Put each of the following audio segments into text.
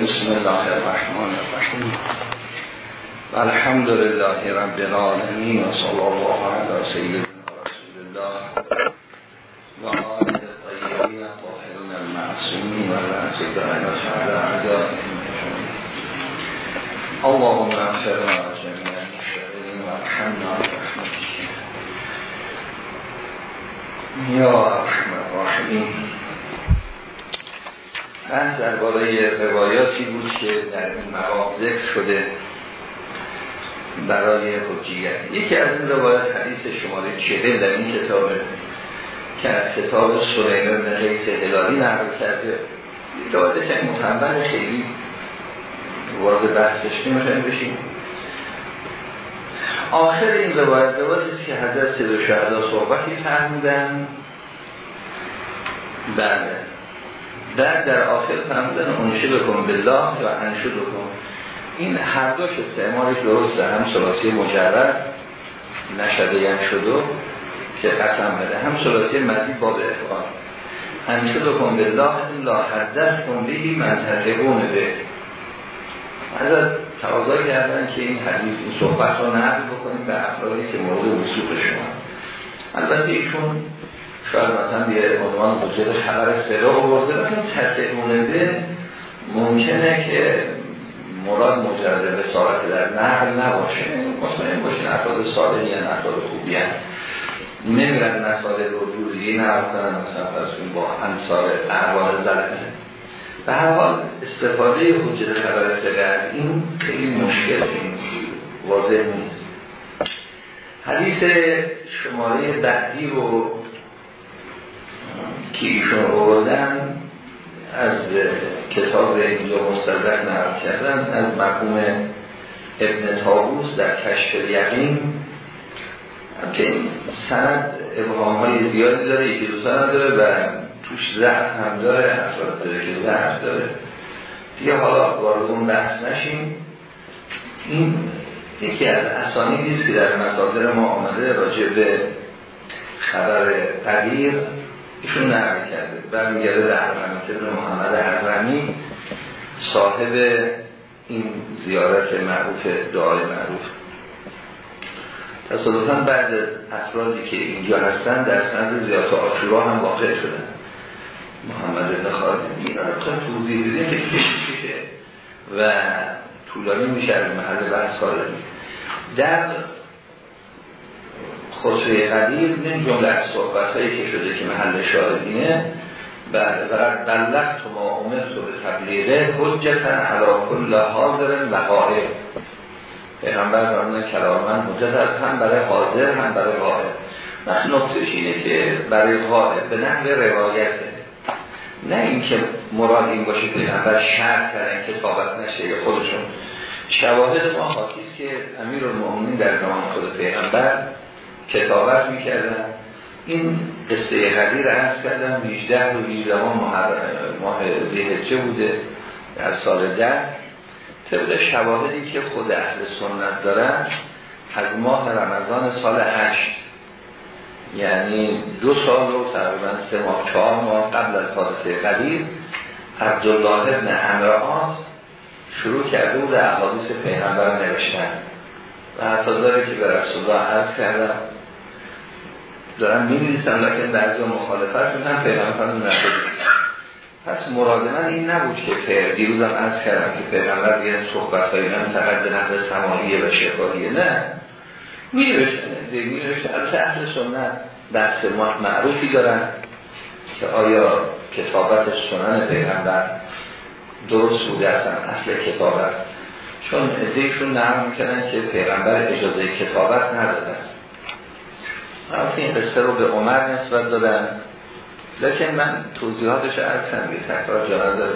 بسم الله الرحمن الرحيم. الحمد لله رب العالمين وصلى الله على سيدنا رسول الله وعلى الطيبين الطاهرين المعصومين ولا تدعنا على أعدائهم اللهم اغفرنا جميع المشركين وارحمنا برحمتك. يا ارحم الراحمين بحث درباره روایاتی بود که در این مقام ذکر شده برای حجیت. یکی از این روایات حدیث شماره چهل در این کتاب که از کتاب سلیم بن قیس هلالی نقل کرده. روایت که متنبل خیلی وارد بحثش نمی‌خوایم بشیم. آخر این روایت روایتی که حضرت سید و صحبتی فرمودن. بله. در در آخر فرمودن انشد بکن بالله و انشد بکن. این هر دوش استعمالش درسته هم سلاسی مجرد نشده شده که قسم بده. هم سلاسی مزید باب افعال انشد بکن بالله این لا حدث کن بهی منتقبون به. از تقاضا کردن که این حدیث این صحبت رو نقل بکنیم به افرادی که مورد وصول شما. البته ایشون شاید مثلا یه عنوان حجت خبر سرا آورده لیکن تطعیمونده ممکنه که مراد مجرد رسالت در نقل نباشه. مطمئن باشین افراد صالحی یا افراد خوبی هست نمیرن مسائل رو نقل کنن مثلا فرسون با انصار احوال زلمه به هر حال استفاده حجت خبر سرا این خیلی مشکل این واضح نیست. حدیث شماره بعدی رو که ایشون آوردن از کتاب اینجا مستدرک نقل کردن از مرحوم ابن تابوس در کشف یقین. که این سند ابهام های زیادی داره یکی دو سند داره و توش ضعف هم داره افراد داره که ضعف داره. دیگه حالا وارد اون بحث نشیم. این یکی از اسانی نیست که در مصادر ما آمده راجع به خبر قدیر ایشون نقل کرده. برمیگرده در حرمت ابن محمد حرمی صاحب این زیارت معروف دعای معروف. تصادفا بعد افرادی که اینجا هستن در سند زیارت آشورا هم واقع شدن. محمد ابن خالد. این را توضیح بدیم که و طولانی میشه از محل بحث در خسروی قدیر من جمله از صحبت هایی که شده که محل شاهدینه. بعد و بلغت ما امر تو به تبلیغه. حجتا علا کل حاضر و قائل پیغمبر فرمودن کلام من حجت از هم برای حاضر هم برای قائل وقت نقطهش اینه که برای قائل به نحو روایته نه اینکه مراد این باشه که پیغمبر شرط کردن کتابت نشه خودشون. شواهد ما حاکیست که امیر المؤمنین در زمان خود پیغمبر کتابت می‌کردن این قصه قدیر عرض کردم 18 و 18 ماه زیهجه بوده در سال ده. طبق شواهدی که خود اهل سنت دارن از ماه رمضان سال 8 یعنی دو سال و تقریبا سه ماه چهار ماه قبل از حادثه قدیر عبدالله ابن امرآس شروع کرده بود احادیث پیغمبر نوشتن. و حتی داره که به رسول الله عرض کردم دارن می نویسن لکن بعضی مخالفت می‌کنن پیغمبر نشد پس مراد من این نبود که پیغمبر دیروزم از کردم که پیغمبر دیگه صحبت های من فقط به نحو سماعیه و شفاهیه. نه. می نوشتن می اهل سنت بحث معروفی دارن که آیا کتابت سنن پیغمبر درست بوده اصلا؟ اصل کتابت. چون ادهشون نرم می‌کنن که پیغمبر اجازه کتابت ندادن از این قصه رو به عمر نسبت دادن. لیکن من توضیحاتش از کنم یه تکرار جانه داره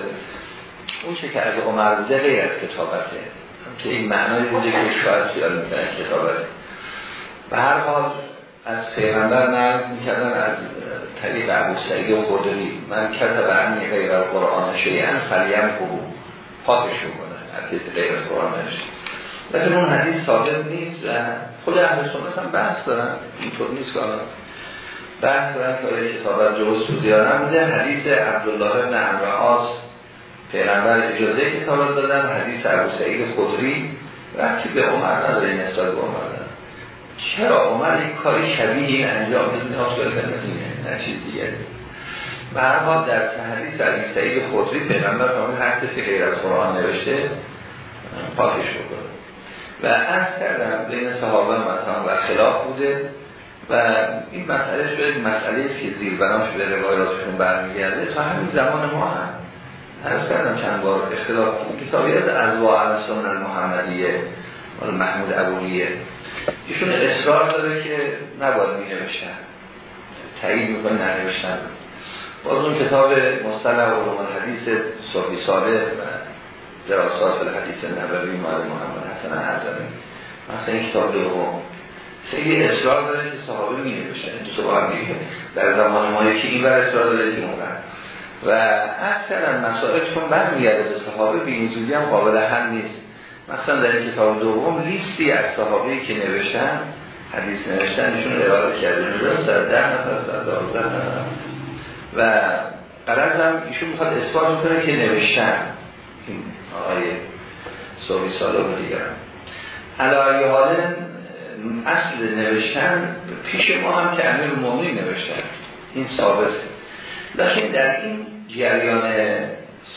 اون چه که از عمر بوده غیر از کتابته. که این معنای بوده که شاید خیال می‌کنن کتابته. به هر حال از پیغمبر نرد می‌کردن از طریق ابو سعید و خودری من کرده برمی غیر قرآن شیعن فلیم قبول پاکش می‌کنه هر کسی غیر قرآن لیکن اون حدیث ثابت نیست و خود اهل سنت هم بحث دارن. اینطور نیست که بحث دارن که کتاب جوز سوزی ها نموده حدیث عبدالله بن عمرعاس پیغمبر اجازه کتاب دادن. حدیث ابو سعید خدری وقتی به عمر نداره نسبت به عمر چرا؟ عمر یک کاری شبیه این انجام بزنی آسکال کنه نه چیز و هر در حدیث ابو سعید خدری پیغمبر فرمود هر کسی غیر از قرآن نوشته پاکش بکنه. و از کردم بین صحابه مثلا و خلاف بوده و این مسئله شده مسئله که زیر بناش به روایاتشون برمیگرده. تا همین زمان ما هم. از کردم چند بار اختلاف کتابی از ازواع سنن محمدیه مال محمود ابولیه. ایشون اصرار داره که نباید می نوشتن تایید می‌کنه ننوشتن. باز اون کتاب مصطلح و حدیث صحبی صالح و دراسات الحدیث نبوی مال محمد حسن عزمی مثلا این کتاب دوم خیلی اصرار داره که صحابه می نوشتن دو سوال میگه در زمان ما یکی این بر اصرار داره که مورد و اکثر مسائل چون برمیگرده به صحابه بینیزودی هم قابل حل نیست. مثلا در این کتاب دوم لیستی از صحابه که نوشتن حدیث نوشتنشون ارائه کرده درست در ده نفر دوازده نفر. و قرض هم ایشون می‌خواد اثبات می‌کنه که نوشتن. این آقای صحبی ساله و دیگرم. علایه حال اصل نوشتن پیش ما هم که امیر مومی نوشتن. این ثابته. لیکن در این جریان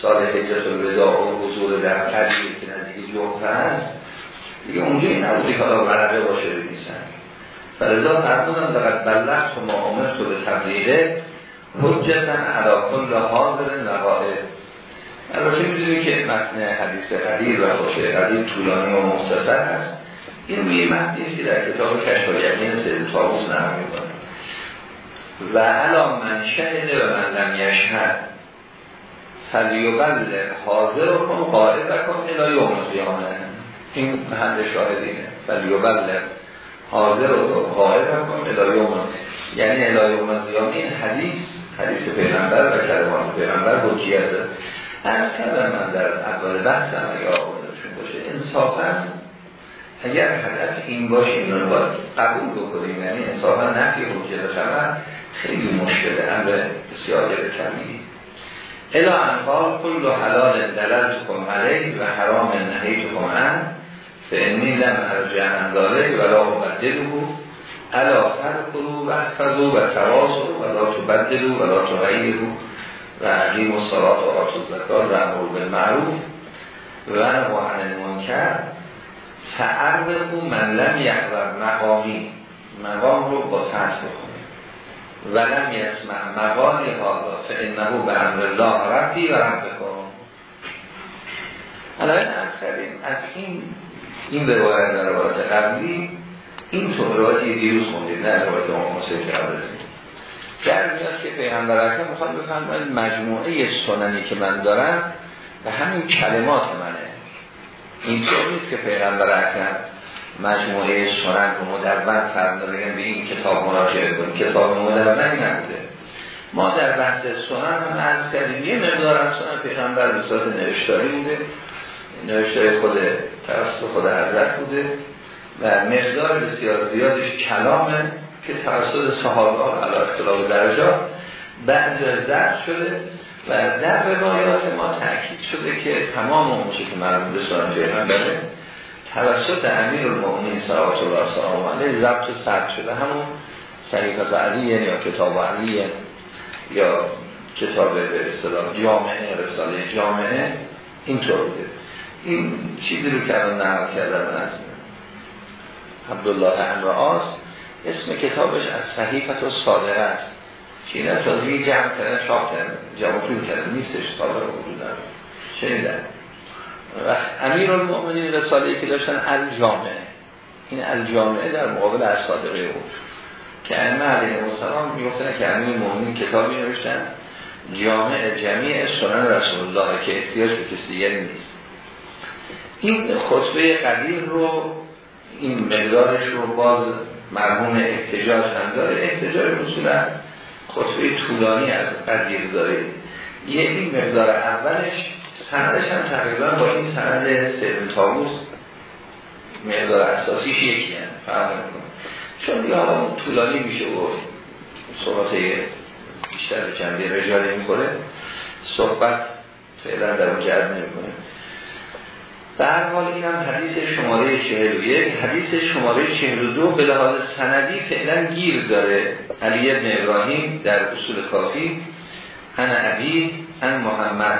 سال حجت الوداع و حضور در قدیه که نزدیک جوفه هست دیگه اونجا این نبودی که حالا ورقه باشه بنیسن فلذا فرمودن فقط بلغت و معامل تو به تبلیغه حجتن علا کل حاضر البته می‌دونی که متن حدیث قدیر و باشه قدیر طولانی و مختصر هست. این روی متنی در کتاب کشف و یقین سید طاووس نقل می‌کنه. و علا من شهده و من لم یشهد. فلیوبل حاضر کن قائب کن الى یوم این محل شاهدینه. فلیوبل حاضر و قائب کن الى یوم یعنی الى یوم قیامه این حدیث حدیث پیغمبر و کلمات پیغمبر حجیت از کردم من در اول بحثم اگه آقایدشون باشه انصافا اگر هدف این باشه این رو باید قبول بکنیم. یعنی انصافا نفی حجیت شود خیلی مشکله امر بسیار کمی. الا انقال کل حلال دلالتکم علیه و حرام نهیتکم عن فعنی لم ارجع انداره ولا ابدلو الا فرقلو و احفظو و تواسو ولا تبدلو ولا تغییرو و عقیم و صلات و آت و زکار و امر بالمعروف و نوعن المنکر. فعرضو من لم یحضر مقامی. مقام رو با فتح بخون ولم یسمع مقالی هادا فانه به امر الله ربی و رب کن الان از کردیم از این این روایت در روایت قبلی این تو روایت دیروز خوندیم نه روایت امام مسیح در میاد که پیغمبر اکرم می‌خواد بفرمایید مجموعه سننی که من دارم و همین کلمات منه. این نیست که پیغمبر اکرم مجموعه سنن و مدون فرمده بگم به این کتاب مراجعه کنیم. کتاب مدونی نبوده. ما در بحث سنن هم عرض کردیم. یه مقدار از سنن پیغمبر به صورت نوشتاری بوده. نوشتاری خود توسط خود حضرت بوده و مقدار بسیار زیادش کلامه که توسط صحابه ها علا اختلاف درجات بعضی زرد شده و در روایات ما تأکید شده که تمام اون که مرمون به سنن پیغمبره توسط امیر المؤمنین صلوات الله سلام علیه ضبط و ثبت شده. همون صحیفت علی یا کتاب علی یا کتاب به اصطلاح جامعه رساله جامعه اینطور بوده. این چیزی رو که الان نقل کردم از عبدالله امرآس اسم کتابش از صحیفت و صادره است. که این تازه جمع کردن شاق کردن جمع کردن نیستش صادره وجود داره شنیدن و امیر المؤمنین رساله که داشتن الجامعه این الجامعه در مقابل از صادقه بود که ائمه علیه السلام می‌گفتن که امیر المؤمنین کتابی نوشتن. جامعه جمعی سنن رسول الله که احتیاج به کسی دیگری نیست. این خطبه قدیر رو این مقدارش رو باز مرموم احتجاج هم داره. احتجاج اصولا خطبه طولانی از قدیر داره. یه این مقدار اولش سندش هم تقریبا با این سند سیدن تاووس مقدار اساسیش یکی هم فرق چون دیگه حالا طولانی میشه گفت صحبت بیشتر به جنبه رجالی می‌کنه صحبت فعلا در اون جهت نمی‌کنه. در حال این هم حدیث شماره 41 حدیث شماره 42 به لحاظ سندی فعلا گیر داره. علی ابن ابراهیم در اصول کافی انا عبی ان محمد.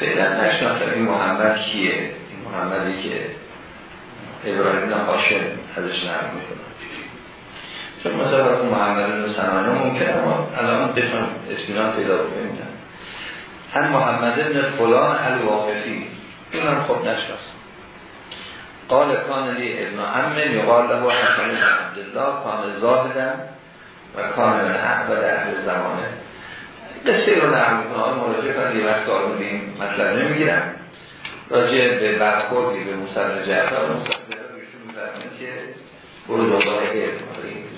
فعلا نشناختم این محمد کیه؟ این محمدی که ابراهیم هاشم ازش نرم می‌کنه. چون مثلا محمد بن سنانه ممکنه اما الان بفهم اسمینان پیدا بکنیم. هم محمد بن فلان الواقفی. این هم خب نشناسم قال کان لی ابن عمه یقال له حسن عبدالله کان زاهدن و کان من احبد اهل زمانه قصه رو نرم می‌کنه مراجعه کنه یه وقت به این مطلب نمی‌گیرم راجع به برخوردی به مصر جعفر مصر ایشون میفرمید که برو دنبال علم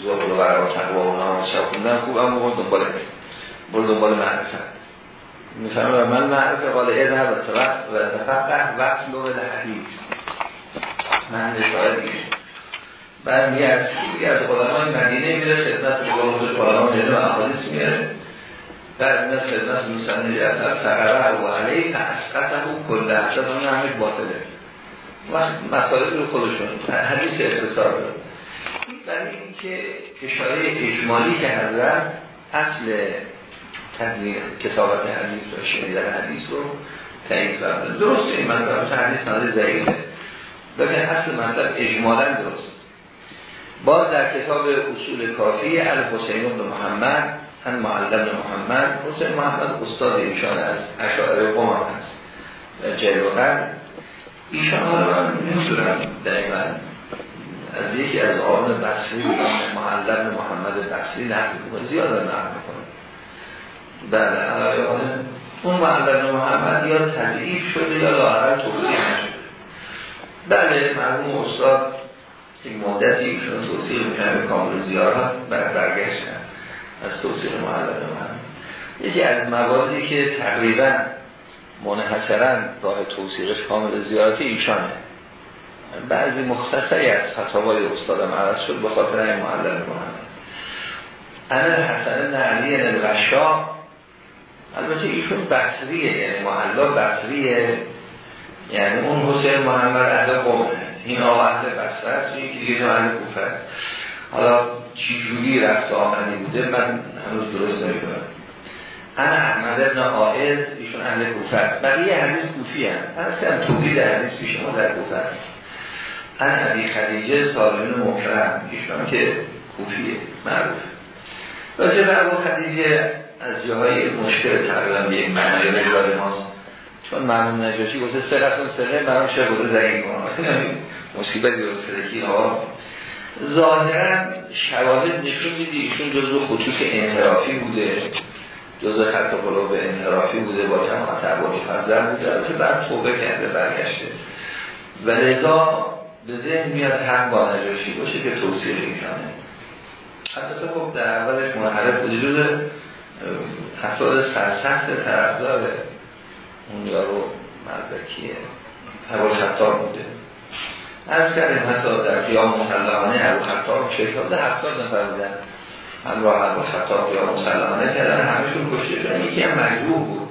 زهد و برای تقوا و نماز شب خوندن خوب اما برو دنبال برو دنبال معرفت میفرمه و من معرفه قال اذهب و تفقه وقت لو به حدیث من شاید بعد میگه از کی از علمای مدینه میره خدمت به قول علمای مدینه و احادیث میره. بعد میره خدمت موسن جعفر فقره و علیه فاسقطه کل اصلا اون همش باطله. وقت مسائل رو خودشون حدیث اختصار داره. برای اینکه اشاره اجمالی که حضرت اصل کتابت حدیث و شنیدن حدیث رو تعیین کردن. درست این مطلب حدیث ناده ضعیفه. لیکن اصل مطلب اجمالا درست. باز در کتاب اصول کافی الحسین بن محمد هم معلم محمد حسین محمد استاد ایشان از اشاعره قمان هست در جلوغر ایشان ها رو دقیقا. از یکی از آن بصری معلم محمد بصری نقل زیاد نقل می‌کنه بله علاقه اون معلم محمد یا تضعیف شده یا لاغر توضیح نشده. بله مرحوم استاد یک مدتی ایشون توصیح می‌کنه به کامل زیارت بعد برگشتن از توصیح معلم محمد. یکی از موادی که تقریبا منحصرا راه توصیقش کامل زیارتی ایشانه. بعضی مختصری از فتاوای استاد معرض شد به خاطر این معلم محمد. انا حسن بن علی الرشا البته ایشون بصریه یعنی محلا بصریه یعنی اون حسین محمد اهل قومه این آقا اهل بصره است یکی دیگه اهل کوفه حالا چی جوری رفت آمدی بوده من هنوز درست نمی‌دونم. انا احمد ابن آئز ایشون اهل کوفه است. بقیه حدیث کوفی هم اصلا تولید حدیث پیش ما در کوفه است. ان عبی خدیجه سالمین مکرم ایشون که کوفیه معروف راجع به ابو خدیجه از جاهای مشکل تقریبا به یک معنی رجال ماست. چون مرمون نجاشی گفته سرقتون سره برام شده بوده زنگی کنم مصیبت درسته که ها. ظاهرا شواهد نشون میدی ایشون جزو خطوط انحرافی بوده. جزو خط قلوب انحرافی بوده با کم عطبانی فضل بوده. که بعد توبه کرده برگشته. و لذا به ذهن میاد هم با نجاشی باشه که توصیه ایشانه حتی خب در اولش منحرف بوده افراد سرسخت طرفدار اون یارو مردکیه. هوا خطار بوده. از کردیم حتی در قیام مسلحانه هوا خطار شرکت هفتاد نفر بودن. همراه هوا خطار قیام مسلحانه کردن همشون کشته شدن. یکی هم مجبور بود.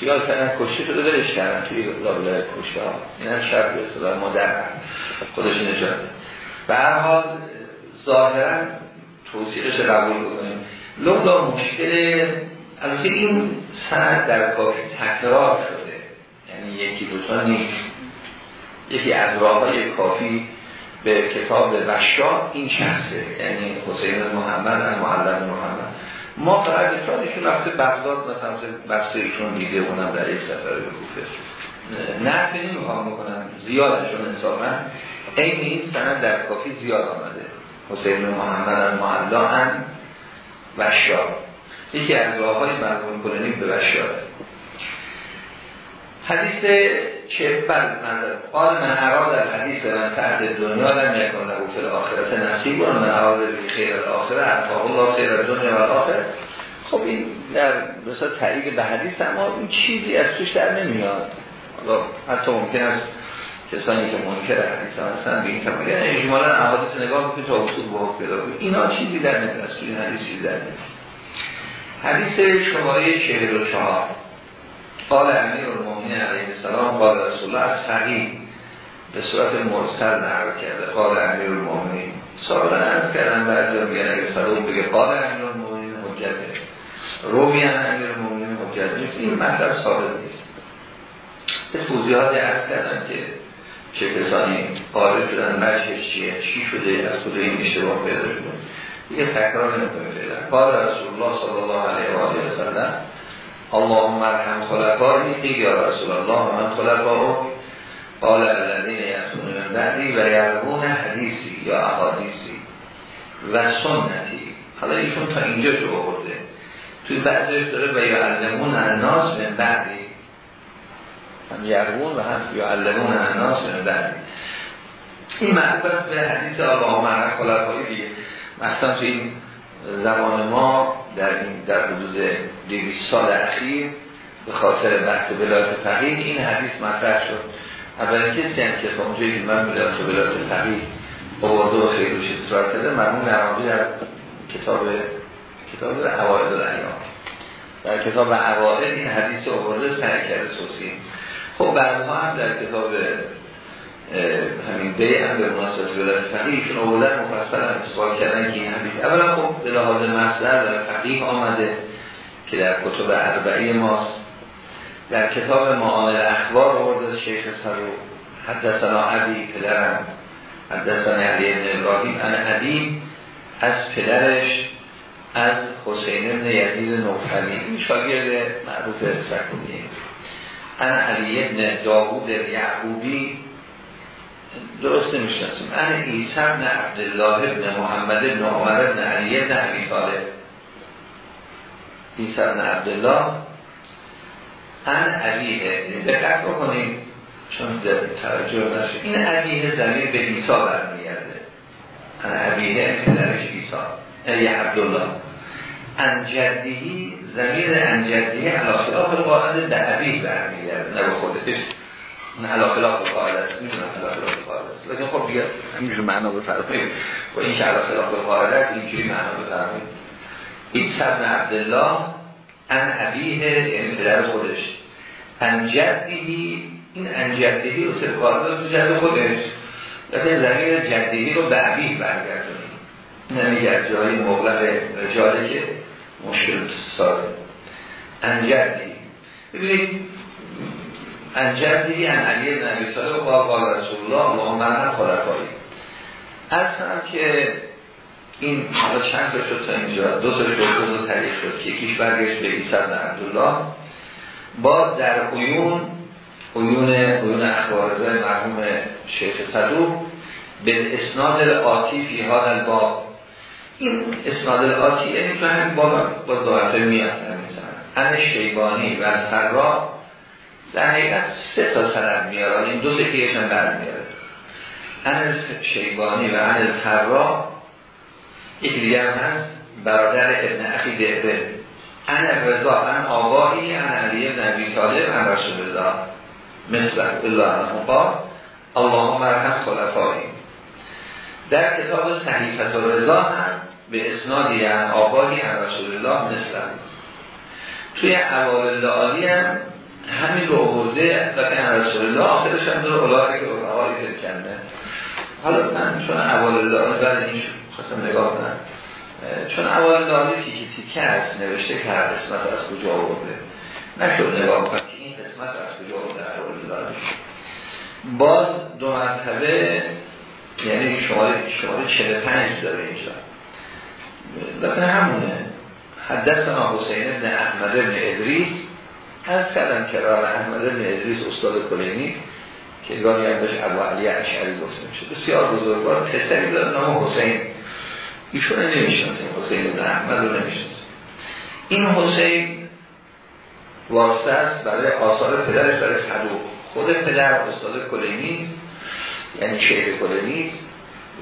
خیال کردن کشته شده برش کردن. توی لابلای کشته ها. این هم شب به اصطلاح مادر خودش نجاته به هر حال ظاهرا توصیقش قبول بکنیم. لولا مشکل البته این سند در کافی تکرار شده. یعنی یکی دوتا نیست. یکی از راه های کافی به کتاب وشا این شخصه. یعنی حسین محمد از معلم محمد. ما فقط افرادشون رفته بغداد مثلا بسته ایشون دیده اونم در یک سفر به کوفه نه که نمی‌خوام بکنم. زیادشون انصافا. این این سند در کافی زیاد آمده. حسین محمد از معلم وشا یکی از راه های مرمون کننی به وشا حدیث چه بر قال من اراد حدیث من تحت دنیا لم یکن له فی الاخرت نصیب و من اراد به خیر الاخره اعطاه الله خیر دنیا و آخر خب این در مثلا تعریق به حدیث اما این چیزی از توش در نمیاد. حتی ممکن است کسانی که منکر حدیث هستن به این تمام یعنی اجمالا احادیث نگاه بکنید تا اصول به پیدا کنید اینا چیزی در نمیاد از توی حدیث چیزی در نمیاد حدیث شماره 44 قال امیر المومنین علیه السلام قال رسول الله از فقیه. به صورت مرسل نقل کرده. قال امیر المومنین سابقا از کردن بعضی میگن اگه صدوق بگه قال امیر المومنین حجته روی امیر المومنین حجت نیست. این مطلب ثابت نیست. توضیحات عرض کردم که چه کسانی قادر شدن وجهش چیه؟ چی شده؟ از کجا این اشتباه پیدا شده؟ دیگه تکرار نمی‌کنه فعلا. قال رسول الله صلی الله علیه و آله و سلم اللهم ارحم قیل یا رسول الله و من خلفاء قال الذين يأتون من بعدی و یربون حدیثی یا احادیثی و سنتی. حالا ایشون تا اینجا شو برده توی بعضیش داره و یعلمون الناس من بعدی. هم یربون و هم یعلمون من بعدی این مربوط به حدیث آقا مرحب خلفایی دیگه. مثلا تو این زمان ما در این در حدود 200 سال اخیر به خاطر بحث ولایت فقیه این حدیث مطرح شد. اولین کسی هم که تا اونجایی که من ولایت ولایت فقیه آورده و خیلی روش اصرار کرده مرمون نرمازی در کتاب کتاب عوائد الایام. در کتاب عوائد این حدیث آورده سعی کرده توصیه. خب بعدها هم در کتاب همین دی هم به مناسبت ولایت فقیه ایشون آوردن مفصل هم اثبات کردن که این حدیث اولا خب به لحاظ مصدر در فقیه آمده که در کتب اربعی ماست. در کتاب معامل اخبار آورده شیخ سرو حدثنا عبی پدرم حدثنا علی ابن ابراهیم انا عبی از پدرش از حسین ابن یزید نوفلی. این شاگرد معروف سکونیه. انا علی ابن داوود یعقوبی. درست نمی‌شناسیم انا عیسی ابن عبدالله ابن محمد ابن عمر ابن علی ابن عبی طالب. عیسی ابن عبدالله. ان عبیه دقت بکنیم. چون در توجه نشه. این عبیه زمین به عیسی برمیگرده. ان عبیه پدرش عیسی. یه عبدالله. ان جدیهی زمین ان جدیهی علاخلاف قاعده به عبیه برمیگرده نه به خودش. اون علاخلاف قاعده است می‌دونم علاخلاف قاعده است. لیکن خب دیگه همینجور معنا بفرمایید. و این که علاخلاف قاعده است اینجوری معنا بفرمایید. عیسی ابن عبدالله ان عبیه یعنی پدر خودش. ان جدیهی این ان جدیهی رو سرکارده تو جد خودش. لیکن زمین جدیهی رو به عبیه برگردونیم. نمیگه جایی مغلق رجاله که مشکل سازه. ان جدیهی ببینید ان جدیهی ان علی بن ابی طالب و قال رسول الله اللهم من خلفایی. اصلا که این حالا چند تا شد تا اینجا؟ دو تا شد دو تا تعریف شد. که یکیش برگشت به عیسی بن عبدالله. با در عیون عیون عیون اخبارزه مرحوم شیخ صدوق به اسناد آتی فی هذا الباب این اسناد آتی یعنی تو همین باب با دارته میاد ان شیبانی و فرا در حقیقت سه تا سند میارن این دو تکیهش هم برمیاره ان شیبانی و ان فرا یکی دیگر هست. برادر ابن اخی دهبه. ان رضا ان آبایی ان علی ابن ابی طالب ان رسول الله. مثل الله مقام اللهم مرحم خلفایی در کتاب صحیفت و رضا هم به اسنادی ان آبایی ان رسول الله مثل توی اوائل عالی هم همین رو آورده لکن رسول الله آخرش هم داره اولای که اولای کنده حالا من چون اوائل عالی بعد این خواستم نگاه کنم. چون اول داده تیکی تیکه هست نوشته که هر قسمت از کجا آورده. نشد نگاه کنم که این قسمت از کجا آورده اول داده باز دو مرتبه یعنی شماره شماره 45 داره اینجا. لیکن همونه. حدثنا حسین ابن احمد ابن ادریس. از کردم که احمد ابن ادریس استاد کلینی که گاهی هم بهش ابو علی اشعری گفته میشه بسیار بزرگوار پسری داره نام حسین. ایشون نمی‌شناسیم حسین بن احمد رو نمی‌شناسیم. این حسین واسطه است برای آثار پدرش برای صدوق خود پدر استاد کلینی یعنی شیخ کلینی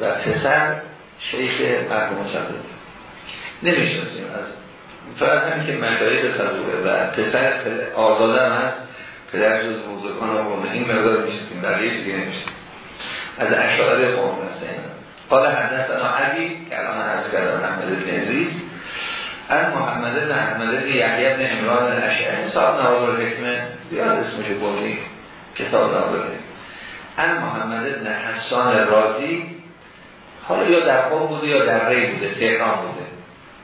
و پسر شیخ مرحوم صدوق نمی‌شناسیم. از فقط هم که مشایخ صدوقه و پسر آزاده هم هست پدر جز موزکان و قومه این مقدار می‌شناسیم بقیه دیگه نمی‌شناسیم. از اشعار قوم هستیم قال حدثنا عبی که الان از کردم محمد بن عزیز از محمد بن احمد بن یحیی بن عمران الاشعری صاحب نوادر الحکمه زیاد اسمش بردیم کتاب الحکمه. ان محمد بن حسان رازی حالا یا در قوم بوده یا در ری بوده تهران بوده.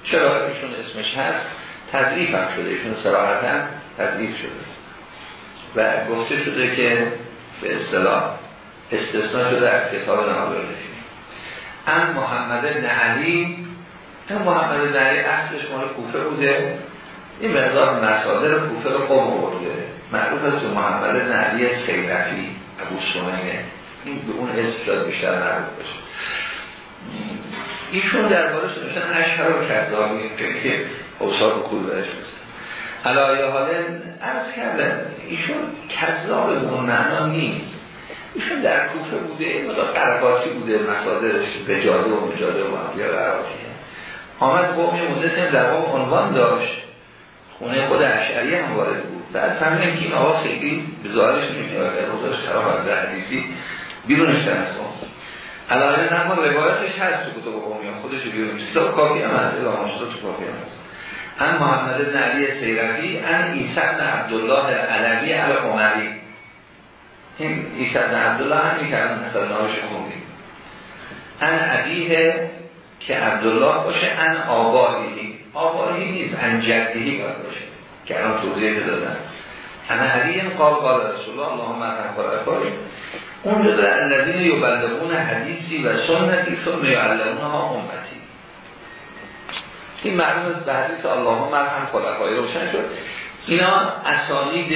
چرا ایشون اسمش هست؟ تضریف هم شده ایشون سراحتا تضریف شده. و گفته شده که به اصطلاح استثناء شده از کتاب نهاد ان محمد بن علی ان محمد بن علی اصلش مال کوفه بوده. این مقدار مسادر کوفه رو قوم برده معروف است محمد بن علی سیرفی ابو سمینه این به اون اسم شاید بیشتر معروف باشه. ایشون درباره شدن اشهر و کذابی که اوصاف خوب برش بسن علایه حالا عرض کردن ایشون کذاب اون معنا نیست. ایشون در کوفه بوده مدار قرباتی بوده مسادرش به جاده و مجاده و مبیا قرباتی آمد قومی مدت در قوم عنوان داشت. خونه خود اشعری هم وارد بود. بعد فهمیدن که این آقا خیلی به ظاهرش نمیاد روزاش خراب از حدیثی بیرونش از قوم. علاوه نما روایتش هست تو کتب قومی خودش بیرون کتاب کافی هم هست الا ماشاءالله تو کافی هم هست. ان محمد بن علی سیرفی ان عیسی بن عبدالله علوی القمری این عیسی بن عبدالله هم می‌کردن مثلا نامش خوندیم. ان عبیه که عبدالله باشه ان آبادی آبادی نیست ان جدیهی باید باشه که الان توضیح دادن. انا علی قال قال رسول الله اللهم ارحم اونجا در الذین یبلغون حدیثی و سنتی ثم یعلمونها امتی. این معلوم است به حدیث اللهم ارحم خلفای روشن شد. اینا اسانید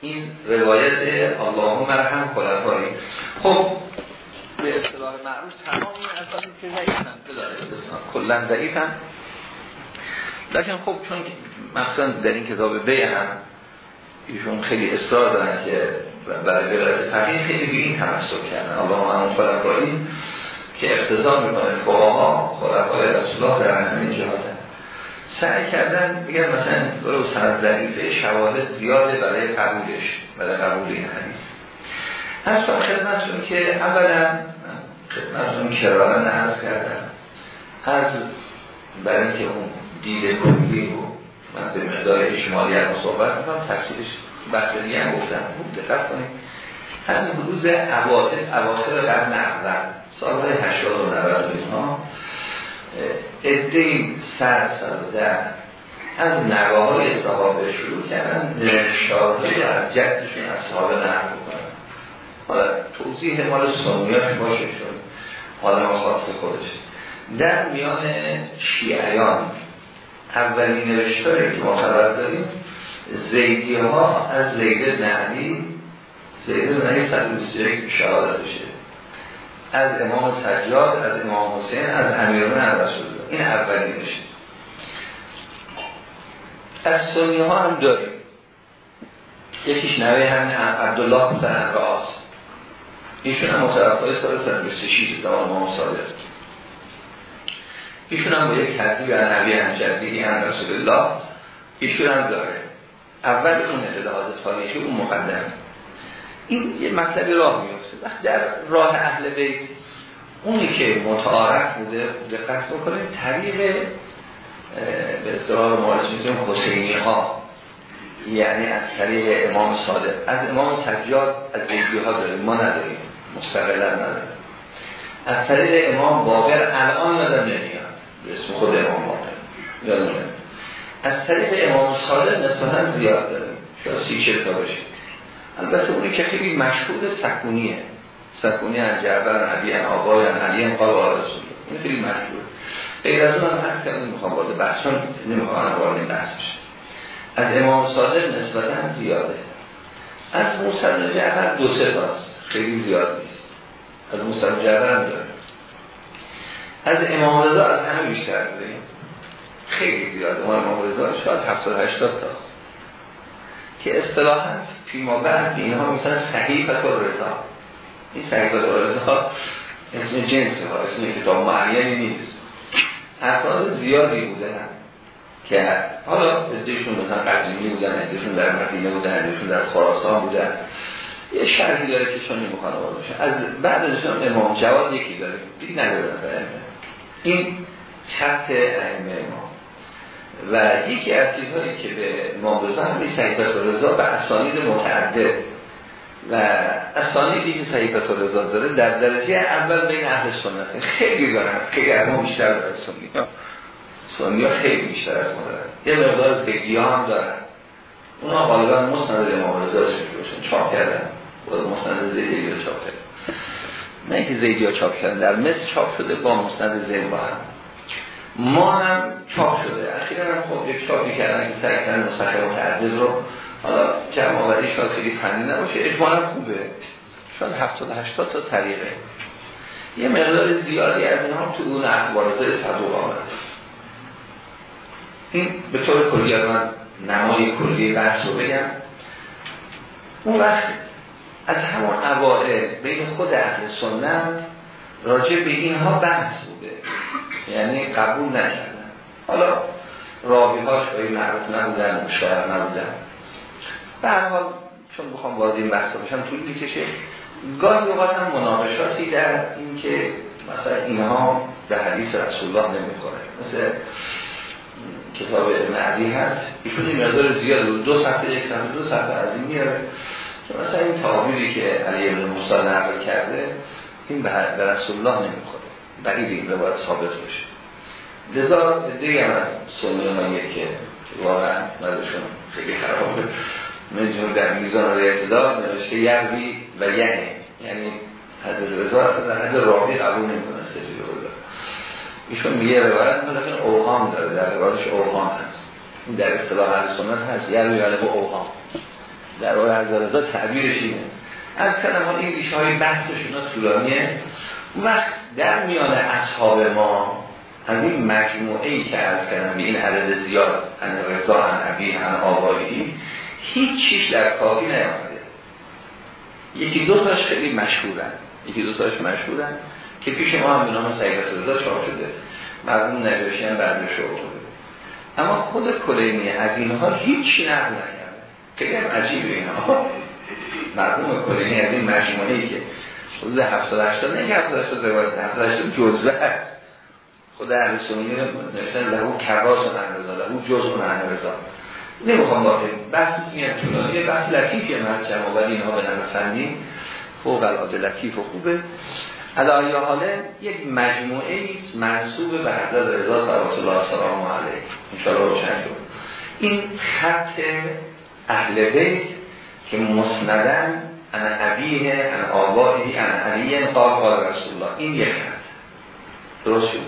این روایت اللهم ارحم خلفای خب به اصطلاح معروف تمام این اسانید که ضعیفن کلا ضعیفن. لیکن خب چون مثلا در این کتاب بی هم ایشون خیلی اصرار دارن که برای ولایت فقیه خیلی به این تمسک کردن. اللهم ارحم خلفای که اقتضا می‌کنه فقها خلفای رسول الله در همین جهات. سعی کردن میگن مثلا برای سند ضعیفه شواهد زیاده برای قبولش برای قبول این حدیث. از خدمتتون که اولا خدمتتون کرارن عرض کردم. از برای اینکه اون دید کلی رو من به مقدار اجمالی از صحبت می‌کنم. تفصیلش بحث دیگه هم گفتم. خوب دقت کنید. از حدود اواخر قرن اول سالهای 80 و 90 اینها ادهی سر سازده از نواه های صحابه شروع کردن. نشاره از جدشون از صحابه نقل بکنن حالا توضیح مال سنیات باشه شد ما خواست خودش در میان شیعیان اولین نوشتاری که ما خبر داریم زیدی ها از زید نعلی زید نعلی 121 شهادتشه از امام سجاد از امام حسین از امیرون رسول این اولینش از سنی ها هم داریم. یکیش نوه همین عبدالله حسن راس ایشون هم متوفای سال 126 زمان امام صادق. ایشون هم با یک از نبی همجدی هم رسول الله ایشون هم داره. اول اون لحاظ تاریخی اون مقدم. این یه مطلبی راه میفته وقت در راه اهل بیت اونی که متعارف بوده دقت بکنید طریق به اصطلاح مورد حسینی ها یعنی از طریق امام صادق. از امام سجاد از زیدی ها داریم. ما نداریم. مستقلا نداریم. از طریق امام باقر الان یادم به اسم خود امام باقر از طریق امام صادق نسبتا زیاد داریم شاید سی چه باشه. البته اونی که خیلی مشهور سکونیه. سکونی از جعبر نبی ان آقای علی ان قال رسول. این خیلی مشهور. غیر از اون هم هست که می‌خوام وارد بحث چون نمی‌خوام این بحث از امام صادق نسبتا زیاده. از موسی جعفر دو سه خیلی زیاد نیست. از موسی هم داره از امام رضا از همه بیشتر داریم خیلی زیاده. ما امام رضا شاید 70 80 تاست. که اصطلاحا فیما بعد اینها مثلا صحیفه رضا. این صحیفه رضا اسم جنس ها اسم کتاب معینی نیست. افراد زیادی بودن که حالا ادهشون مثلا قدیمی بودن ادهشون در مدینه بودن ادهشون در خراسان بودن. یه شرحی داره که چون نمی‌خوان باشه از بعد ازشون امام جواد یکی داره. دیگه نداره. این خط ائمه امام و یکی از چیزهایی که به ما بزن به صحیفت رضا به اسانید متعدد. و اسانیدی که صحیفت رضا داره در درجه اول بین اهل سنت. خیلی دارن خیلی از ما بیشتر داره سنی ها سنی ها خیلی بیشتر از ما دارن. یه مقدار بگی هم دارن. اونا غالبا مستند امام رضا شکل چاپ کردن. بود مستند زیدی چاپ کردن. نه که زیدی ها چاپ کردن در مصر چاپ شده با مستند زید با هم. ما هم چاپ شده. اخیرا هم خب یک چاپی کردن که سعی کردن نسخه متعدد رو حالا جمع آوری شاید خیلی فنی نباشه اجمالا خوبه. شاید 70 80 تا طریقه. یه مقدار زیادی از اینها تو اون اخبارات صدوق آمده. این به طور کلی من نمای کلی بحث رو بگم. اون وقت از همون اوائل بین خود اهل سنت راجع به اینها بحث بوده. یعنی قبول نکردن. حالا راوی هاش به معروف نبودن مشتهر نبودن. به چون بخوام وارد این بحث بشم طول می‌کشه. گاهی اوقات هم مناقشاتی در این که مثلا اینها به حدیث رسول الله نمی‌خوره. مثل کتاب ابن هست. ایشون این مقدار زیاد دو صفحه یک صفحه دو صفحه از این میاره مثلا این تعابیری که علی ابن موسی نقل کرده این به رسول الله نمی‌خوره. بعید این روایت ثابت بشه لذا دیگه هم از سنی که واقعا مدرشون خیلی خرابه. من در میزان رو اعتدار نوشته یروی و یعنی یعنی حضرت رضا در حد راقی قبول نمی‌کنه سفیر الله ایشون میگه روایت لیکن اوهام داره در روایتش اوهام هست. این در اصطلاح اهل سنت هست. یروی علیه اوهام. در روایت حضرت تعبیرش اینه از کلمات این ریشه های بحثشون طولانیه. وقت در میان اصحاب ما از این مجموعه ای که از به این عدد زیاد ان رضا ان ابی ان آبایی هیچ چیش در کافی نیامده. یکی دو تاش خیلی مشهورن. یکی دو تاش مشهورن که پیش ما هم به نام سعیدت رضا چاپ شده. مردم نگوشی هم بعد شده اما خود کلینی از اینها هیچ نقل خیلی هم عجیبه اینها مردم کلینی از این مجموعه ای که حدود 70 80 نه 70 80 روایت 70 80 جزوه هست خود اهل سنی نوشتن لهو کراس و انرزا لهو جزء و انرزا نمی‌خوام واقعی بحث طولانی یه بحث لطیفیه من جمع ولی اینها به نظر فنی فوق العاده لطیف و خوبه. علایه حاله یک مجموعه ایست منصوب به حضرت رضا صلوات الله علیه انشاءالله روشن شد. این خط اهل بیت که مسندن ان ابیه ان آبائه ان علیه قال قال رسول الله این یک خط. درست شد.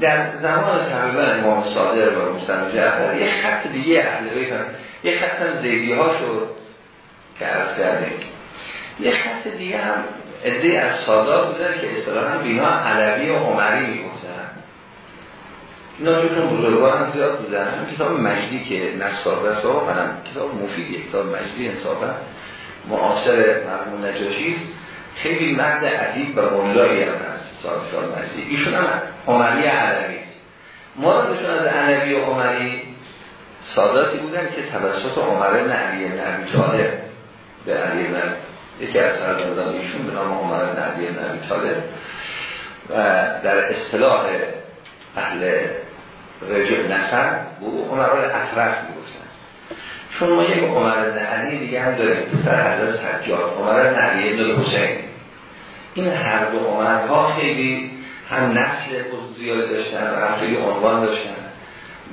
در زمان تقریبا امام صادر و مستند جعفر یک خط دیگه اهل بیت یک خط هم زیدی ها شد که عرض کردیم. یک خط دیگه هم عده از سادات بودن که اصطلاحا بینا علوی و عمری می‌گفتن اینا چون بزرگان هم زیاد بودن. هم کتاب مجدی که است. و منم کتاب مفیدی. کتاب مجدی انصافه معاصر مرمون نجاشی. خیلی مرد عدیب و مولایی هم هست. صاحب مجدی. ایشون هم عمری علوی مرادشون از علوی و عمری ساداتی بودن که توسط عمر بن علی طالب به علی بن یکی از فرزندان ایشون به نام عمر بن و در اصطلاح اهل رجل نصر بو عمر بن اطرف می‌گفتن. چون ما یک عمر بن علی دیگه هم داریم پسر حضرت حجاج عمر بن علی حسین. این هر دو عمرها خیلی هم نسل زیاد داشتن و هم خیلی عنوان داشتن.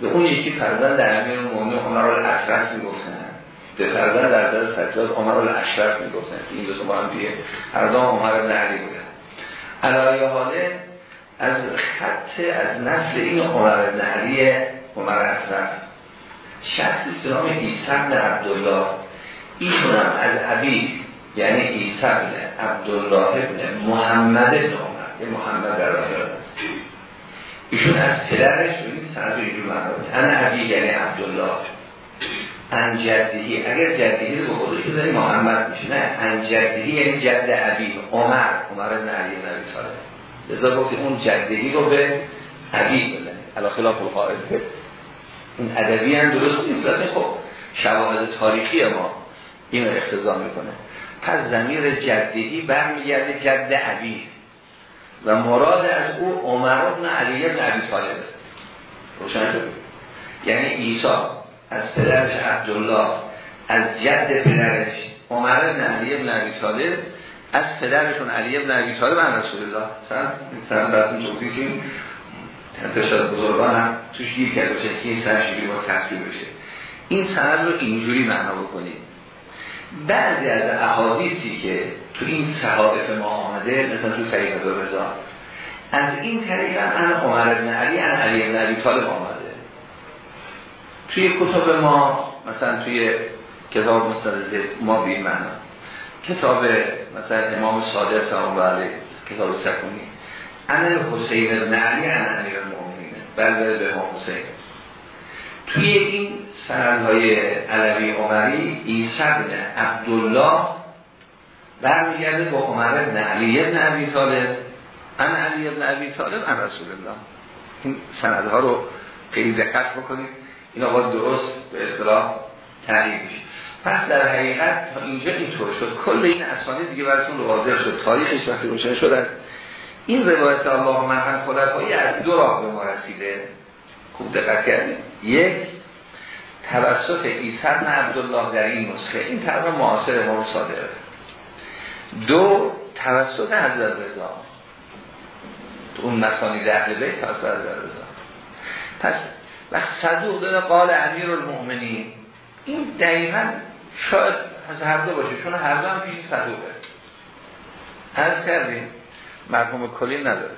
به اون یکی فرزند در امیر مومن عمر الاشرف می‌گفتن. به فرزند در در سجاد عمر الاشرف می‌گفتن. این دو با هم دیگه هر دو عمر بن علی بودن. علایه حاله از خط از نسل این عمر بن علی عمر اشرف شخصی سلام عیسی بن عبدالله. ایشون هم از عبی یعنی عیسی بن عبدالله ابن محمد بن عمر. یه محمد در راه ایشون از پدرش ببینید سند اینجور معنا انا عبی یعنی عبدالله. ان جدهی اگر جدهی رو به خودش بزنی محمد میشه. نه ان جدهی یعنی جد عبی. عمر. عمر بن علی بن ابی لذا گفت اون جدهی رو به عبی بزنی علا خلاف القائل این ادبی هم درست نیست. خب شواهد تاریخی ما این رو اختزام می‌کنه. پس زمیر جدهی برمیگرده جد عبی و مراد از او عمر بن علی بن ابی طالب. روشن یعنی عیسی از پدرش عبدالله از جد پدرش عمر بن علی بن ابی طالب از پدرشون علی بن ابی طالب عن رسول الله سن براتون. توضیح کنیم انتشار بزرگان هم توش گیر کرده باشه. که این شکلی با تحصیل بشه. این سند رو اینجوری معنا بکنید بعضی از احادیثی که تو این صحابه ما آمده مثلا تو صحیح رضا از این طریق هم عمر بن علی ان علی بن ابی طالب آمده. توی کتاب ما مثلا توی کتاب مستند ما بین معنا. کتاب مثلا امام صادق سلام علیه کتاب سکونی. ان حسین بن علی ان امیر المؤمنین. بله به امام حسین. توی این سندهای علوی عمری عیسی بن عبدالله برمیگرده با عمر بن علی بن ابی طالب. ان علی بن ابی طالب ان رسول الله. این سندها رو خیلی دقت بکنید. این آقا درست به اصطلاح تغییر میشه. پس در حقیقت اینجا اینطور شد. کل این اسانید دیگه براتون واضح شد. تاریخش وقتی روشن شد این روایت الله مرحم خلفایی از دو راه به ما رسیده. خوب دقت کردیم یک توسط عیسی بن عبدالله در این نسخه. این طرف معاصر ما صادره دو توسط حضرت رضا. اون مسانی اهل بیت توسط حضرت رضا. پس وقت صدوق داره قال امیر المؤمنین این دقیقا شاید از هر دو باشه چون هر دو هم پیش صدوقه. از کردیم مرحوم کلی نداره.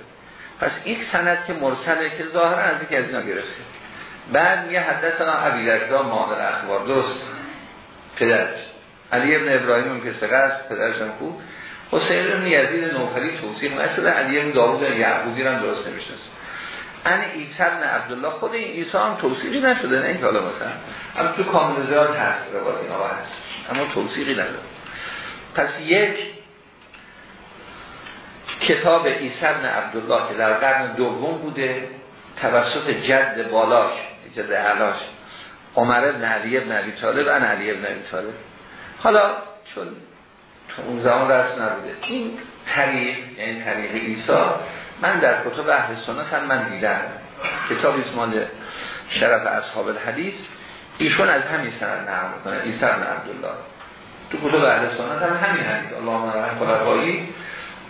پس این سند که مرسله که ظاهرا از یکی از اینا گرفته. بعد میگه حدثنا عبیدرزا مادر اخبار درست. پدرش. علی ابن ابراهیم هم که سقه است پدرش هم خوب. حسین ابن یزید نوفلی توصیق نشده علی ابن داود یعقوبی هم درست نمیشنست ان عیسی ابن عبدالله خود این عیسی هم توصیقی نشده نه اینکه حالا مثلا. اما تو کامل زیاد هست روایت اینا هست. اما توصیقی نداره. پس یک کتاب عیسی ابن عبدالله که در قرن دوم بوده توسط جد بالاش جد علاش عمر ابن علی ابن عبی طالب ان علی ابن عبی طالب. حالا چون اون زمان رست نبوده. این طریق یعنی طریق عیسی من در کتاب اهل سنت هم من دیدم. کتاب اسمال شرف اصحاب الحدیث ایشون از همین سند نقل می‌کنه عیسی بن عبدالله. تو کتاب اهل سنت هم همین حدیث. اللهم رحم خلفایی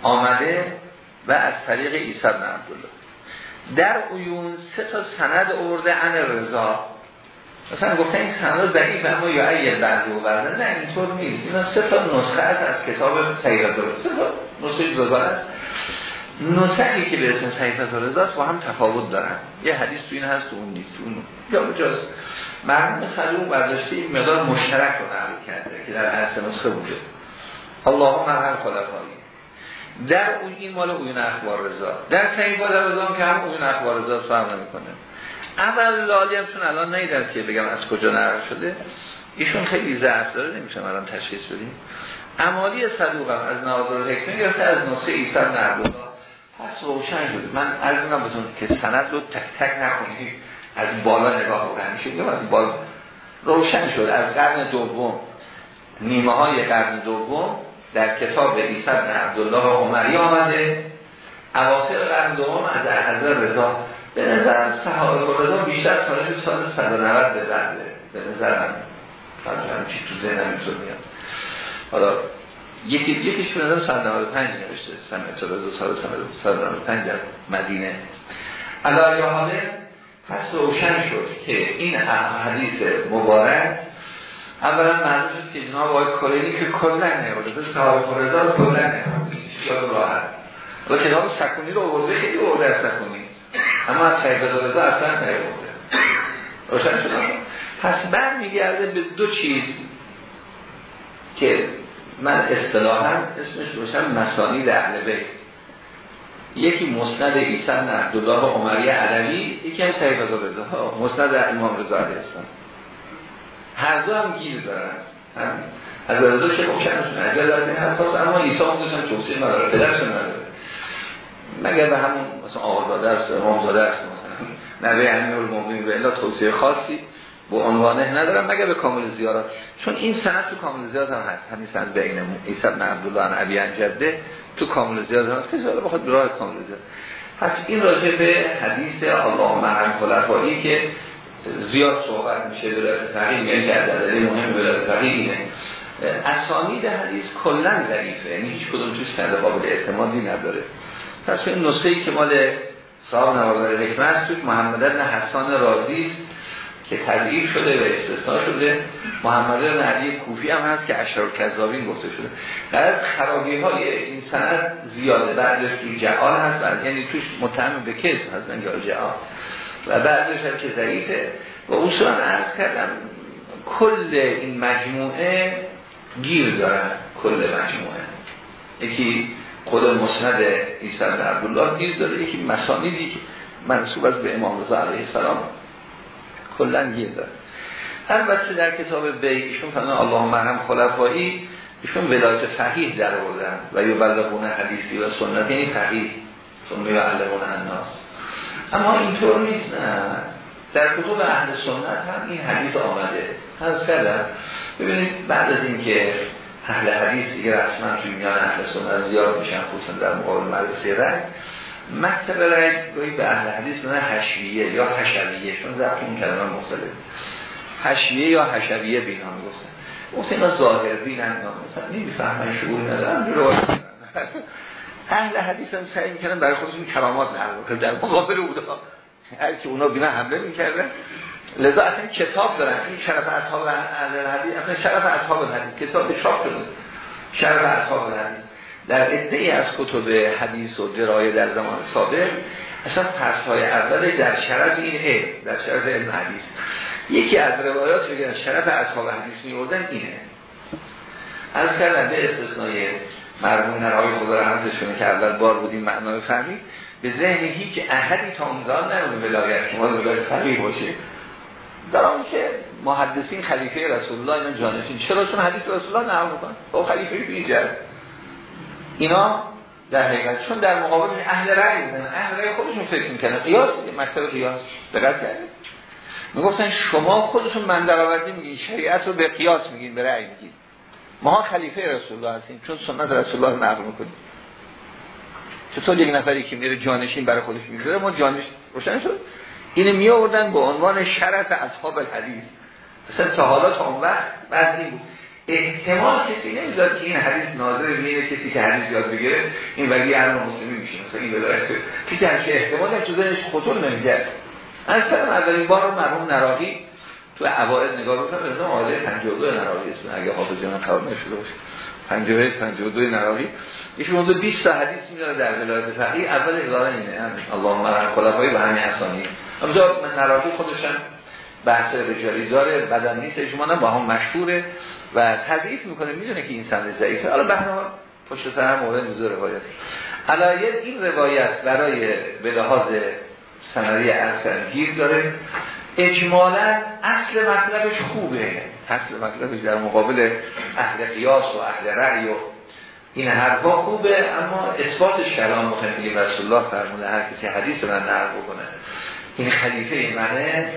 آمده و از طریق عیسی بن عبدالله. در اویون سه تا سند آورده ان رضا. مثلا گفتن این سند ضعیف اما یا ای بعضی و نه اینطور نیست. اینا سه تا نسخه از از کتاب سیرت سه تا نسخه رضا است. نسخی که به اسم صحیفت رضا با هم تفاوت دارن. یه حدیث تو این هست تو اون نیست تو اون یا بجاز مرحوم صدوق برداشته این مقدار مشترک رو نقل کرده که در هر نسخه بوده اللهم مرحم خلفایی در اون این مال اون اخبار رضا. در صحیفه رضا که هم اون اخبار رضا فهم نمی‌کنه اول لالی هم چون الان نیدم که بگم از کجا نقل شده. ایشون خیلی ضعف داره نمیشه الان تشخیص بدیم. امالی صدوق هم از نوازار حکمه گرفته از نسخه بن عبدالله. پس روشن شد. من از میگم بتون که سند رو تک تک نخونید. از بالا نگاه بکنید. میشه از بالا. روشن شد. از قرن دوم. نیمه های قرن دوم در کتاب عیسی بن عبدالله عمری آمده. اواخر قرن دوم از حضرت رضا. به نظر صحابه رضا بیشتر تا سال 190 به برده به نظرم فرض چی تو ذهنم میاد حالا یکی یکیش به نظر 195 نوشته رضا سال 195 در مدینه. علا یا حاله پس روشن شد که این حدیث مبارک اولا معلوم شد که جناب آقای کلینی که کلا نیورده رضا رو کلا نیورده خیال راحت. و کتاب سکونی رو آورده خیلی آورده از سکونی. اما از صاحب رضا اصلا نیورده روشن شد؟ پس بر میگرده به دو چیز که من اصطلاحا اسمش روشن مسانی اهل بیت. یکی مسند عیسی بن عبدالله عمری علوی یکی هم صحیح رضا مسند امام رضا علیه السلام. هر دو هم گیر دارن. هم. از رضا چه ممکنشون اگر در این حرف اما عیسی هم دوشن توصیل نداره پدرشون نداره. مگر به همون مثلا آقازاده است امام زاده است مثلا نبی امیر المومنین به الا توصیه خاصی. با عنوانه ندارم مگر به کامل زیارات چون این سند تو کامل زیارات هم هست. همین سند بین عیسی بن عبدالله عن ابی انجده تو کامل زیارات هم هست. که زیارات بخواد برای کامل زیارات پس این راجع به حدیث الله مرحم خلفایی که زیاد صحبت میشه ولایت فقیه میگن که از عدده مهم ولایت فقیه اینه. اسانید حدیث کلا ضعیفه. یعنی هیچ کدوم توی سند قابل اعتمادی نداره. پس این نسخه ای که مال صاحب نوازار حکمه است محمد بن حسان رازی که تضعیف شده و استثناء شده. محمد بن علی کوفی هم هست که اشرار کذابین گفته شده. در خرابی های این سند زیاده. بعدش توی جعال هست. بعد یعنی توش متهم به کذب هست یا جعال. و بعدش هم که ضعیفه. و اصولا عرض کردم کل این مجموعه گیر دارن کل مجموعه. یکی خود مسند عیسی بن عبدالله گیر داره. یکی مسانیدی که منصوب از به امام رضا علیه السلام. کلا گیر داره. البته در کتاب بی ایشون فرمان اللهم هم خلفایی. ایشون ولایت فقیه در آوردن. و یبلغون حدیثی و سنت یعنی فقیه. ثم یعلمون الناس. اما اینطور نیست نه. در کتب اهل سنت هم این حدیث آمده. هست کردم. ببینید بعد از اینکه اهل حدیث دیگه رسما توی میان اهل سنت زیاد میشن خصوصا در مقابل مدرسه رنگ مکتب رنگ گاهی به اهل حدیث میگن حشویه یا حشویه چون ضبط این کلمه مختلف. حشویه یا حشویه بینا می‌گفتن. گفت اینا ظاهر بینن مثلا نمی‌فهمن شعور ندارن اهل حدیث هم سعی می‌کنن برای خودشون کرامات نقل در مقابل اونا. هر کی اونا بینا حمله می‌کردن لذا اصلا کتاب دارن. این شرف اصحاب اهل حدیث اصلا شرف اصحاب حدیث. کتاب چاپ شده. شرف اصحاب حدیث. در عده از کتب حدیث و درایه در زمان سابق اصلا های اول در شرف این علم در شرف علم حدیث. یکی از روایات که شرف اصحاب حدیث میوردن اینه. از کردن به استثنای مرمون نرهای خدا رحمتشونه که اول بار بودیم معنای فهمید به ذهن هیچ احدی تا اون زمان نمونه ولایت شما ولایت فقیه باشه. در که محدثین خلیفه رسول الله اینا جانشین. چرا؟ چون حدیث رسول الله نقل می‌کنن او خلیفه بیجر اینا در حقیقت چون در مقابل اهل رأی بودن. اهل رأی خودشون فکر می‌کنن قیاس مکتب قیاس. دقت کردید؟ می‌گفتن شما خودتون من درآوردی میگین شریعت رو به قیاس میگین به رأی میگین. ما خلیفه رسول الله هستیم چون سنت رسول الله نقل می‌کنیم. چطور یک نفری که میره جانشین برای خودش می‌ذاره ما جانش روشن شد. اینو می آوردن به عنوان شرف اصحاب الحدیث. مثلا تا حالا تا اون وقت بعد بود. احتمال کسی نمی‌ذاره که این حدیث ناظر میره کسی که حدیث یاد بگیره این ولی علم مسلمی میشه. مثلا این ولایت که که احتمال تو ذهنش خطور نمیگرد از سرم اولین بار مرحوم نراقی تو اوائل نگاه بکنم از آله 52 نراقی اسم اگه حافظی من خبر نشده باشه. 51 52 نراقی ایشون حدود 20 تا حدیث میاره در ولایت فقیه اول اقرار اینه. اللهم رحم خلفای و همین حسانی اما من نراقی خودشم بحث رجالی داره بدن نیست. شما با هم مشهوره و تضعیف می‌کنه می‌دونه که این سند ضعیفه. حالا به پشت سر مورد موضوع روایت. علایه این روایت برای به لحاظ سندی گیر داره. اجمالا اصل مطلبش خوبه. اصل مطلبش در مقابل اهل قیاس و اهل رعی و این حرفا خوبه اما اثباتش کلام مخیم رسول الله فرموده هر کسی حدیث من نقل بکنه. این خلیفه منه.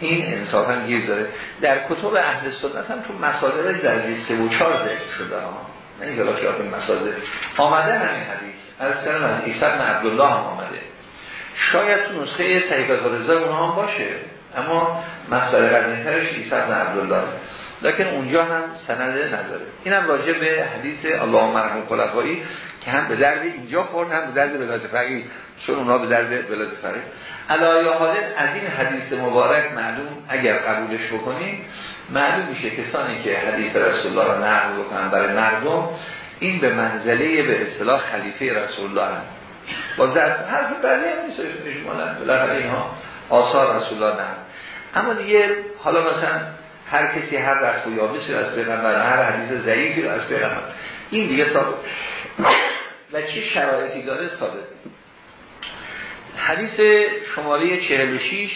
این انصافا گیر داره در کتب اهل سنت هم تو مصادر در سه و چهار ذکر شده ها. نه که این مصادر آمده همین حدیث. از کردم از عیسی بن عبدالله هم آمده. شاید تو نسخه صحیفه رضا اونها هم باشه. اما مصدر قدیمترش عیسی بن عبدالله. لیکن اونجا هم سند نداره. اینم راجع به حدیث الله مرحوم خلفایی که هم به درد اینجا خورد هم به درد ولایت فقیه. چون اونا به درد ولایت فقیه. علایه حالت از این حدیث مبارک معلوم اگر قبولش بکنیم معلوم میشه کسانی که حدیث رسول الله را نقل بکنن برای مردم این به منزله به اصطلاح خلیفه رسول الله هم با در حرف بله هم نیست بالاخره اینها آثار رسول الله نه. اما دیگه حالا مثلا هر کسی هر رفت و یابسی از پیغمبر هر حدیث ضعیفی رو از پیغمبر. این دیگه ثابت و چه شرایطی داره ثابت حدیث شماره 46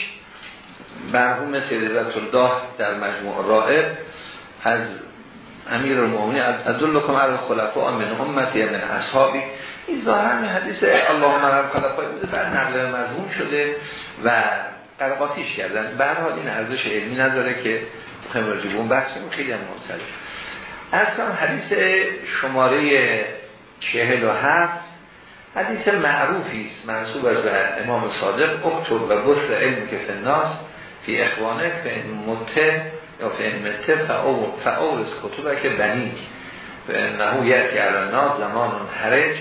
مرحوم سید الله در مجموع رائب از امیر المؤمنین ادلکم علی الخلفاء من امتی من اصحابی. این ظاهرا حدیث اللهم رب خلفای بوده بعد نقل مضمون شده و قرقاتیش کردن. به حال این ارزش علمی نداره که بخوایم راجع بحث خیلی هم مختلف از حدیث شماره 47 حدیث معروفی است منصوب از به امام صادق اکتب و بس علم که فناس فی اخوانه فی مته یا فی مته فعورس کتبه که بنی نهو یعتی الان زمان حرج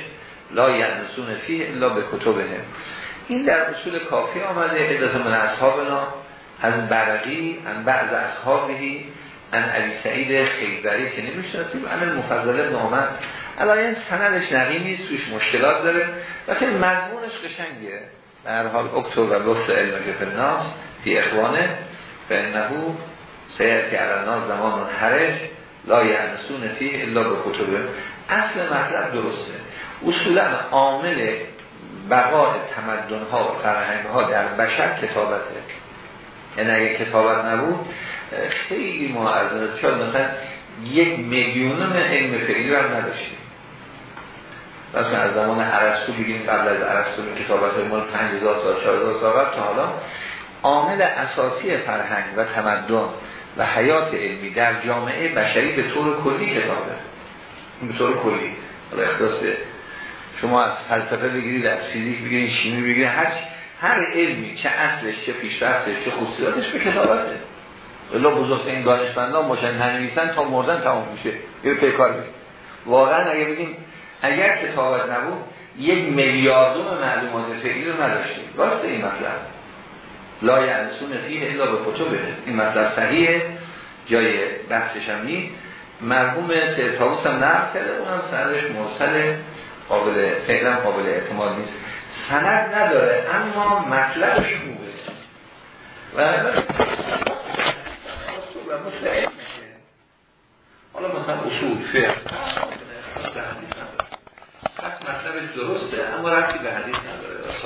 لا یعنسون فی الا به کتبه این در اصول کافی آمده عدت من اصحابنا از برقی ان بعض اصحابی ان علی سعید خیبری که نمی‌شناسیم ان مفضل ابن آمد الان سندش نقی نیست توش مشکلات داره لیکن مضمونش قشنگه در حال و لفظ علم که ناس فی اخوانه به نهو سیعتی الان زمان حرج لا یعنسون فیه الا به کتبه. اصل مطلب درسته. اصولا عامل بقای تمدن ها و فرهنگ ها در بشر کتابته. یعنی اگه کتابت نبود خیلی ما از مثلا یک میلیونم علم فعلی رو نداشتیم. مثلا از زمان عرستو بگیم قبل از عرستو کتابت مال 5000 سال 4000 سال تا حالا. عامل اساسی فرهنگ و تمدن و حیات علمی در جامعه بشری به طور کلی کتابه به طور کلی. حالا اختصاص به شما از فلسفه بگیرید از فیزیک بگیرید شیمی بگیرید هر هر علمی چه اصلش چه پیشرفتش چه خصوصیاتش به کتابته الا بزرگترین دانشمندان باشن ننویسن تا مردن تمام میشه. یه پیکار بگید واقعا اگه بگیم اگر کتابت نبود یک میلیاردوم معلومات فعلی رو نداشتیم. راست این مطلب. لا یعنسون فیه الا به کتبه. این مطلب صحیحه. جای بحثش هم نیست. مرحوم سید هم نقل کرده اونم سندش مرسل قابل فعلا قابل اعتماد نیست. سند نداره اما مطلبش خوبه. و مثل حالا مثلا اصول فقه پس مطلب درسته اما رفتی به حدیث نداره.